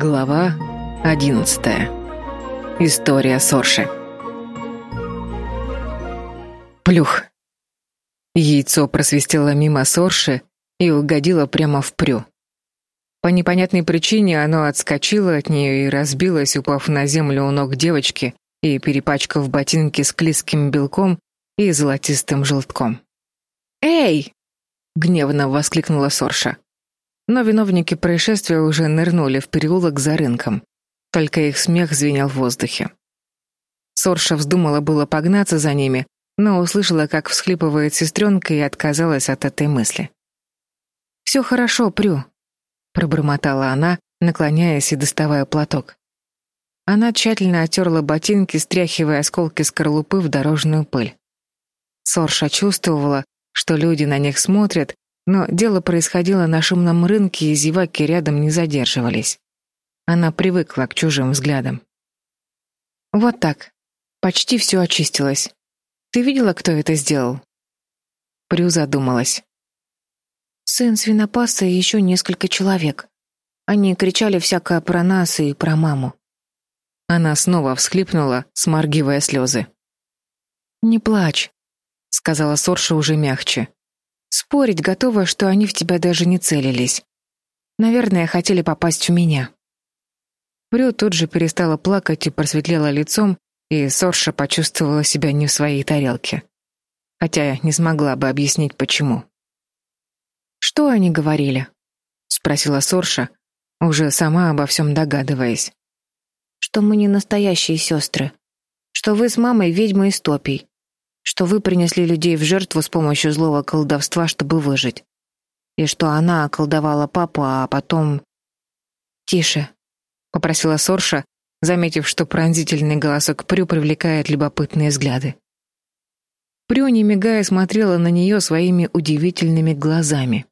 Глава одиннадцатая. История Сорши. Плюх. Яйцо просвистело мимо Сорши и угодило прямо в Прю. По непонятной причине оно отскочило от нее и разбилось, упав на землю у ног девочки и перепачкав ботинки с клизким белком и золотистым желтком. «Эй!» — гневно воскликнула Сорша. Но виновники происшествия уже нырнули в переулок за рынком. Только их смех звенел в воздухе. Сорша вздумала было погнаться за ними, но услышала, как всхлипывает сестренка и отказалась от этой мысли. «Все хорошо, Прю», — пробормотала она, наклоняясь и доставая платок. Она тщательно оттерла ботинки, стряхивая осколки скорлупы в дорожную пыль. Сорша чувствовала, что люди на них смотрят, но дело происходило на шумном рынке, и зеваки рядом не задерживались. Она привыкла к чужим взглядам. Вот так. Почти все очистилось. Ты видела, кто это сделал? Прю задумалась. Сын свинопаса и еще несколько человек. Они кричали всякое про нас и про маму. Она снова всхлипнула, сморгивая слезы. «Не плачь», — сказала Сорша уже мягче. Спорить готова, что они в тебя даже не целились. Наверное, хотели попасть в меня. Брю тут же перестала плакать и просветлела лицом, и Сорша почувствовала себя не в своей тарелке. Хотя не смогла бы объяснить, почему. «Что они говорили?» — спросила Сорша, уже сама обо всем догадываясь. «Что мы не настоящие сестры. Что вы с мамой ведьмы из топий что вы принесли людей в жертву с помощью злого колдовства, чтобы выжить. И что она околдовала папу, а потом... «Тише», — попросила Сорша, заметив, что пронзительный голосок Прю привлекает любопытные взгляды. Прю, не мигая, смотрела на нее своими удивительными глазами.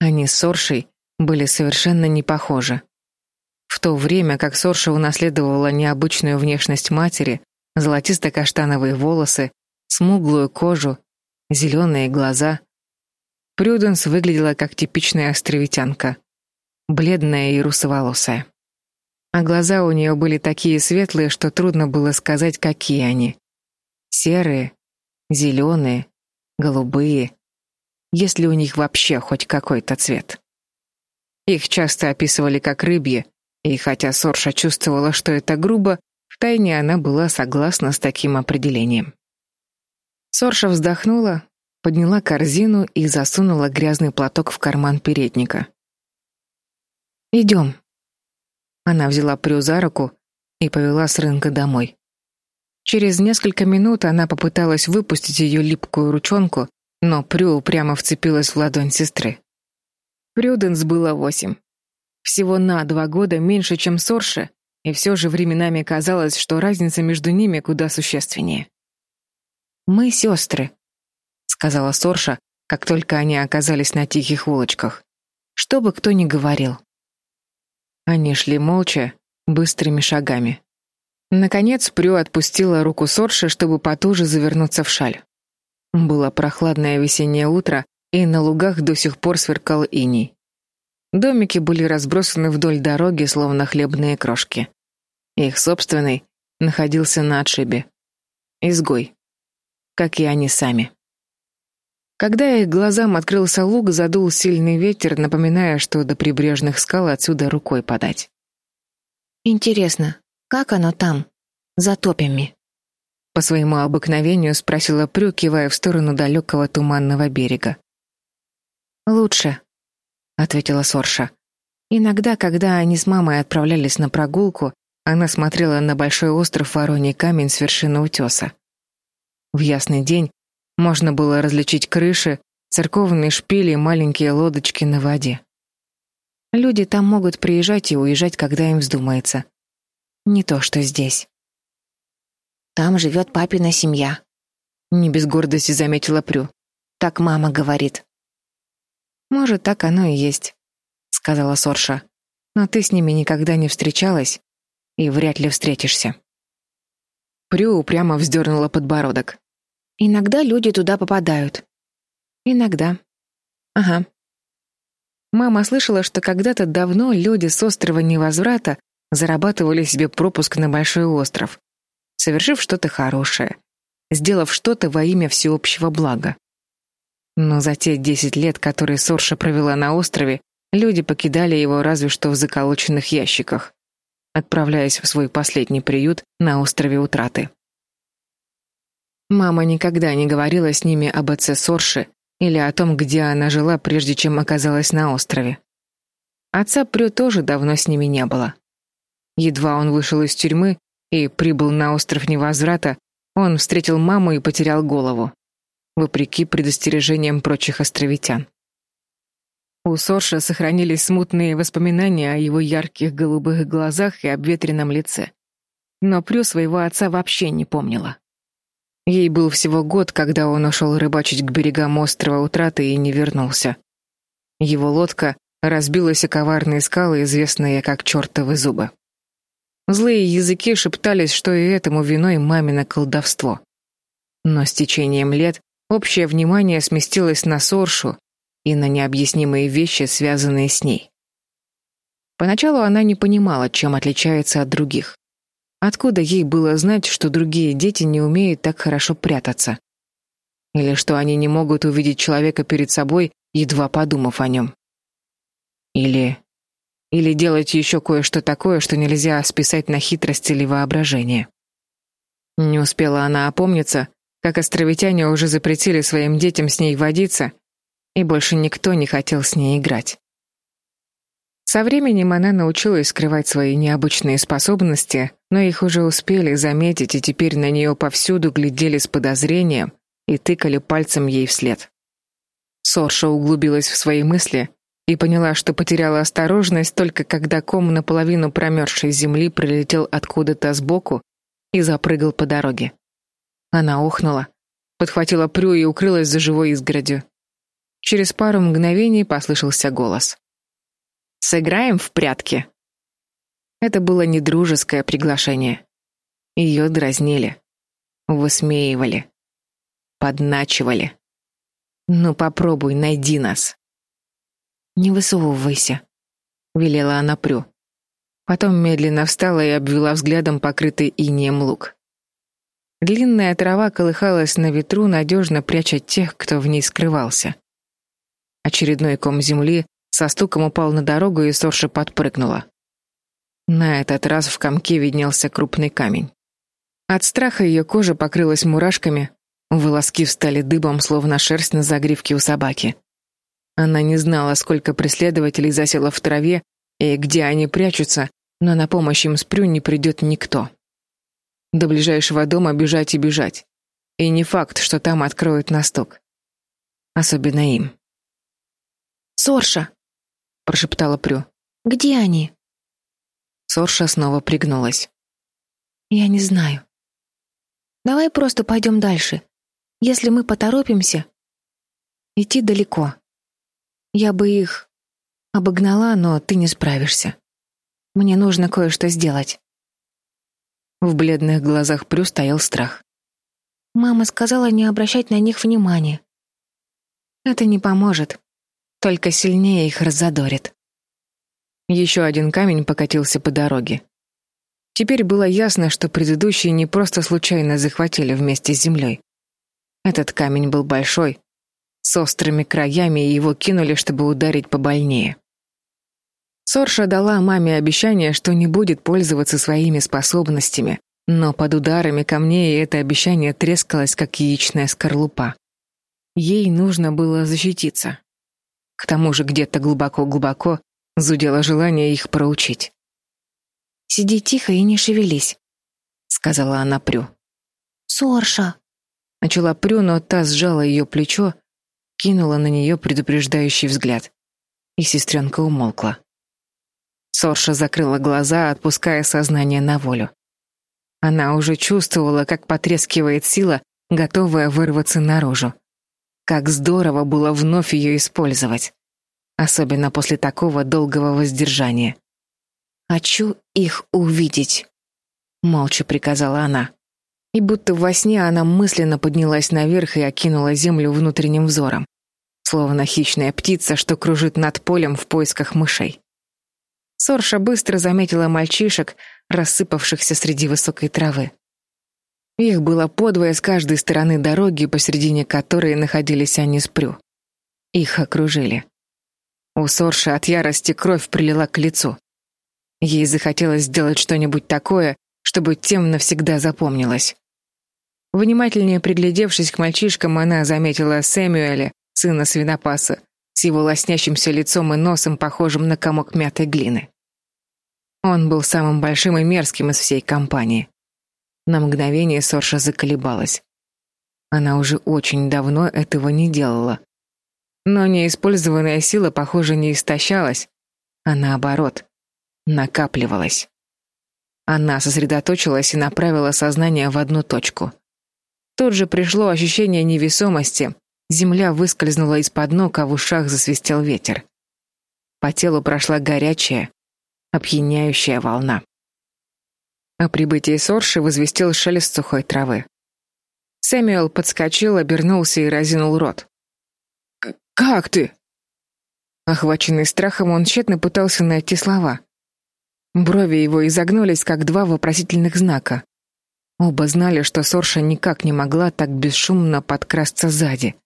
Они с Соршей были совершенно не похожи. В то время как Сорша унаследовала необычную внешность матери, золотисто-каштановые волосы, смуглую кожу, зеленые глаза. Прюденс выглядела как типичная островитянка, бледная и русоволосая. А глаза у нее были такие светлые, что трудно было сказать, какие они. Серые, зеленые, голубые. Есть ли у них вообще хоть какой-то цвет? Их часто описывали как рыбьи, и хотя Сорша чувствовала, что это грубо, втайне она была согласна с таким определением. Сорша вздохнула, подняла корзину и засунула грязный платок в карман передника. «Идем». Она взяла Прю за руку и повела с рынка домой. Через несколько минут она попыталась выпустить ее липкую ручонку, но Прю прямо вцепилась в ладонь сестры. Прюденс было восемь. Всего на два года меньше, чем Сорше, и все же временами казалось, что разница между ними куда существеннее. Мы сестры», — сказала Сорша, как только они оказались на тихих улочках. Что бы кто ни говорил. Они шли молча, быстрыми шагами. Наконец Прю отпустила руку Сорши, чтобы потуже завернуться в шаль. Было прохладное весеннее утро, и на лугах до сих пор сверкал иней. Домики были разбросаны вдоль дороги, словно хлебные крошки. Их собственный находился на отшибе. Изгой как и они сами. Когда их глазам открылся луг, задул сильный ветер, напоминая, что до прибрежных скал отсюда рукой подать. «Интересно, как оно там, за топями?» По своему обыкновению спросила Прю, кивая в сторону далекого туманного берега. «Лучше», — ответила Сорша. Иногда, когда они с мамой отправлялись на прогулку, она смотрела на большой остров Вороний камень с вершины утеса. В ясный день можно было различить крыши, церковные шпили и маленькие лодочки на воде. Люди там могут приезжать и уезжать, когда им вздумается. Не то, что здесь. Там живет папина семья. Не без гордости заметила Прю. Так мама говорит. Может, так оно и есть, сказала Сорша. Но ты с ними никогда не встречалась и вряд ли встретишься. Прю упрямо вздернула подбородок. Иногда люди туда попадают. Иногда. Ага. Мама слышала, что когда-то давно люди с острова Невозврата зарабатывали себе пропуск на большой остров, совершив что-то хорошее, сделав что-то во имя всеобщего блага. Но за те десять лет, которые Сорша провела на острове, люди покидали его разве что в заколоченных ящиках, отправляясь в свой последний приют на острове Утраты. Мама никогда не говорила с ними об отце Сорши или о том, где она жила, прежде чем оказалась на острове. Отца Прю тоже давно с ними не было. Едва он вышел из тюрьмы и прибыл на остров Невозврата, он встретил маму и потерял голову, вопреки предостережениям прочих островитян. У Сорша сохранились смутные воспоминания о его ярких голубых глазах и обветренном лице. Но Прю своего отца вообще не помнила. Ей был всего год, когда он ушел рыбачить к берегам острова Утраты и не вернулся. Его лодка разбилась о коварные скалы, известные как чертовы зубы. Злые языки шептались, что и этому виной мамино колдовство. Но с течением лет общее внимание сместилось на Соршу и на необъяснимые вещи, связанные с ней. Поначалу она не понимала, чем отличается от других. Откуда ей было знать, что другие дети не умеют так хорошо прятаться? Или что они не могут увидеть человека перед собой, едва подумав о нем? Или или делать еще кое-что такое, что нельзя списать на хитрость или воображение. Не успела она опомниться, как островитяне уже запретили своим детям с ней водиться, и больше никто не хотел с ней играть. Со временем она научилась скрывать свои необычные способности, но их уже успели заметить, и теперь на нее повсюду глядели с подозрением и тыкали пальцем ей вслед. Сорша углубилась в свои мысли и поняла, что потеряла осторожность только когда ком наполовину промерзшей земли прилетел откуда-то сбоку и запрыгал по дороге. Она охнула, подхватила прю и укрылась за живой изгородью. Через пару мгновений послышался голос. «Сыграем в прятки?» Это было не дружеское приглашение. Ее дразнили, высмеивали, подначивали. «Ну попробуй, найди нас». «Не высовывайся», — велела она Прю. Потом медленно встала и обвела взглядом покрытый инеем луг. Длинная трава колыхалась на ветру, надежно пряча тех, кто в ней скрывался. Очередной ком земли со стуком упал на дорогу, и Сорша подпрыгнула. На этот раз в комке виднелся крупный камень. От страха ее кожа покрылась мурашками, волоски встали дыбом, словно шерсть на загривке у собаки. Она не знала, сколько преследователей засело в траве и где они прячутся, но на помощь им спрю не придет никто. До ближайшего дома бежать и бежать. И не факт, что там откроют на стук. Особенно им. «Сорша!» — прошептала Прю. «Где они?» Сорша снова пригнулась. «Я не знаю. Давай просто пойдем дальше. Если мы поторопимся...» «Идти далеко. Я бы их обогнала, но ты не справишься. Мне нужно кое-что сделать. В бледных глазах Прю стоял страх. Мама сказала не обращать на них внимания. Это не поможет, только сильнее их раззадорит. Еще один камень покатился по дороге. Теперь было ясно, что предыдущие не просто случайно захватили вместе с землей. Этот камень был большой, с острыми краями, и его кинули, чтобы ударить побольнее. Сорша дала маме обещание, что не будет пользоваться своими способностями, но под ударами камней это обещание трескалось, как яичная скорлупа. Ей нужно было защититься. К тому же где-то глубоко-глубоко зудело желание их проучить. «Сиди тихо и не шевелись», — сказала она Прю. «Сорша!» Начала Прю, но та сжала ее плечо, кинула на нее предупреждающий взгляд. И сестренка умолкла. Сорша закрыла глаза, отпуская сознание на волю. Она уже чувствовала, как потрескивает сила, готовая вырваться наружу. Как здорово было вновь ее использовать. Особенно после такого долгого воздержания. «Хочу их увидеть», — молча приказала она. И будто во сне она мысленно поднялась наверх и окинула землю внутренним взором. словно хищная птица, что кружит над полем в поисках мышей. Сорша быстро заметила мальчишек, рассыпавшихся среди высокой травы. Их было подвое с каждой стороны дороги, посредине которой находились они с Прю. Их окружили. У Сорши от ярости кровь прилила к лицу. Ей захотелось сделать что-нибудь такое, чтобы тем навсегда запомнилось. Внимательнее приглядевшись к мальчишкам, она заметила Сэмюэля, сына свинопаса, с его лоснящимся лицом и носом, похожим на комок мятой глины. Он был самым большим и мерзким из всей компании. На мгновение Сорша заколебалась. Она уже очень давно этого не делала. Но неиспользованная сила, похоже, не истощалась, а наоборот, накапливалась. Она сосредоточилась и направила сознание в одну точку. Тут же пришло ощущение невесомости. Земля выскользнула из-под ног, а в ушах засвистел ветер. По телу прошла горячая, опьяняющая волна. О прибытии Сорши возвестил шелест сухой травы. Сэмюэл подскочил, обернулся и разинул рот. «Как ты?» Охваченный страхом, он тщетно пытался найти слова. Брови его изогнулись, как два вопросительных знака. Оба знали, что Сорша никак не могла так бесшумно подкрасться сзади.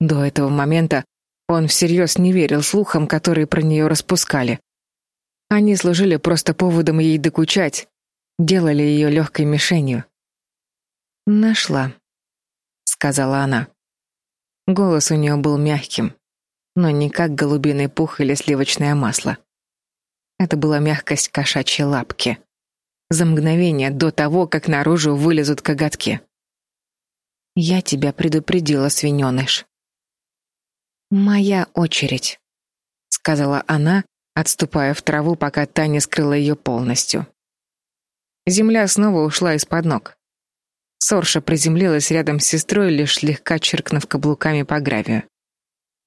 До этого момента он всерьез не верил слухам, которые про нее распускали. Они служили просто поводом ей докучать, делали ее легкой мишенью. «Нашла», — сказала она. Голос у нее был мягким, но не как голубиный пух или сливочное масло. Это была мягкость кошачьей лапки. За мгновение до того, как наружу вылезут коготки. «Я тебя предупредила, свиненыш». «Моя очередь», — сказала она, отступая в траву, пока Таня скрыла ее полностью. Земля снова ушла из-под ног. Сорша приземлилась рядом с сестрой, лишь слегка чиркнув каблуками по гравию.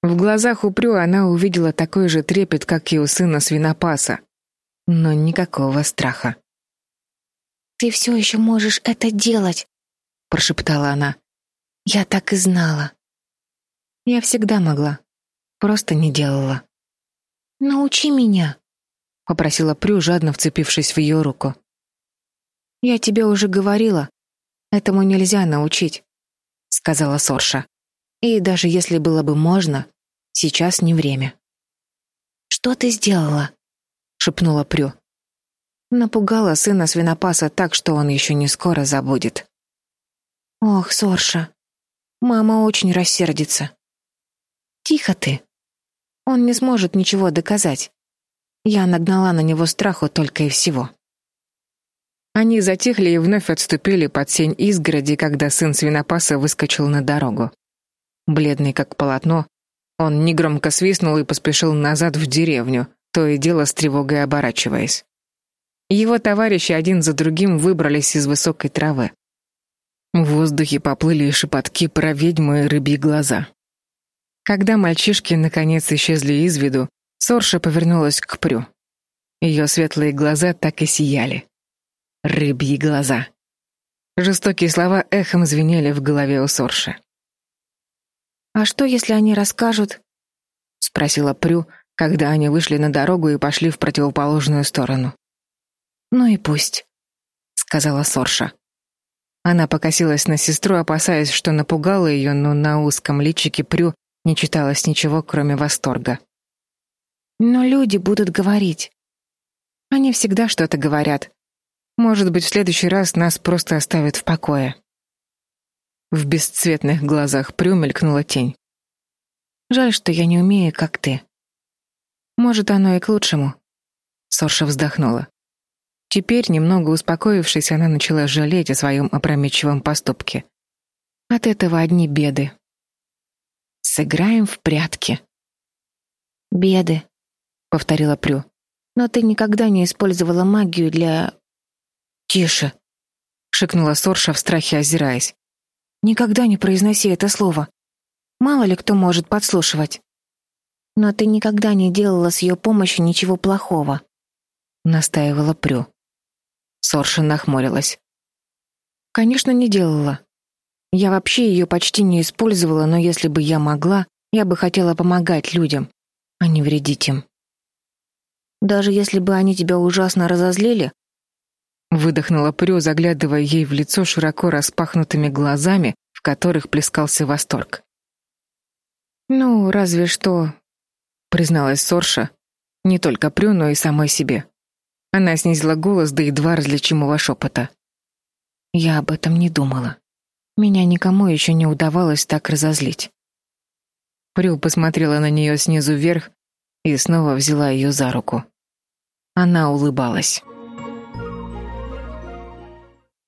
В глазах упрю она увидела такой же трепет, как и у сына свинопаса, но никакого страха. «Ты все еще можешь это делать», — прошептала она. «Я так и знала». «Я всегда могла, просто не делала». «Научи меня», — попросила Прю, жадно вцепившись в ее руку. Я тебе уже говорила, этому нельзя научить, сказала Сорша. И даже если было бы можно, сейчас не время. Что ты сделала? шепнула Прю. Напугала сына свинопаса так, что он еще не скоро забудет. Ох, Сорша. Мама очень рассердится. Тихо ты. Он не сможет ничего доказать. Я нагнала на него страху только и всего. Они затихли и вновь отступили под сень изгороди, когда сын свинопаса выскочил на дорогу. Бледный как полотно, он негромко свистнул и поспешил назад в деревню, то и дело с тревогой оборачиваясь. Его товарищи один за другим выбрались из высокой травы. В воздухе поплыли шепотки про ведьму и рыбьи глаза. Когда мальчишки наконец исчезли из виду, Сорша повернулась к Прю. Ее светлые глаза так и сияли. Рыбьи глаза. Жестокие слова эхом звенели в голове у Сорши. «А что, если они расскажут?» — спросила Прю, когда они вышли на дорогу и пошли в противоположную сторону. «Ну и пусть», — сказала Сорша. Она покосилась на сестру, опасаясь, что напугала ее, но на узком личике Прю не читалось ничего, кроме восторга. «Но люди будут говорить. Они всегда что-то говорят, может быть, в следующий раз нас просто оставят в покое. В бесцветных глазах Прю мелькнула тень. Жаль, что я не умею, как ты. Может, оно и к лучшему. Сорша вздохнула. Теперь, немного успокоившись, она начала жалеть о своем опрометчивом поступке. От этого одни беды. Сыграем в прятки. Беды, повторила Прю. Но ты никогда не использовала магию для «Тише!» — шикнула Сорша в страхе, озираясь. «Никогда не произноси это слово. Мало ли кто может подслушивать». «Но ты никогда не делала с ее помощью ничего плохого», — настаивала Прю. Сорша нахмурилась. «Конечно, не делала. Я вообще ее почти не использовала, но если бы я могла, Я бы хотела помогать людям, а не вредить им. Даже если бы они тебя ужасно разозлили, выдохнула Прю, заглядывая ей в лицо широко распахнутыми глазами, в которых плескался восторг. Ну, разве что, призналась Сорша, не только Прю, но и самой себе. Она снизила голос до едва различимого шепота. Я об этом не думала. Меня никому еще не удавалось так разозлить. Прю посмотрела на нее снизу вверх и снова взяла ее за руку. Она улыбалась.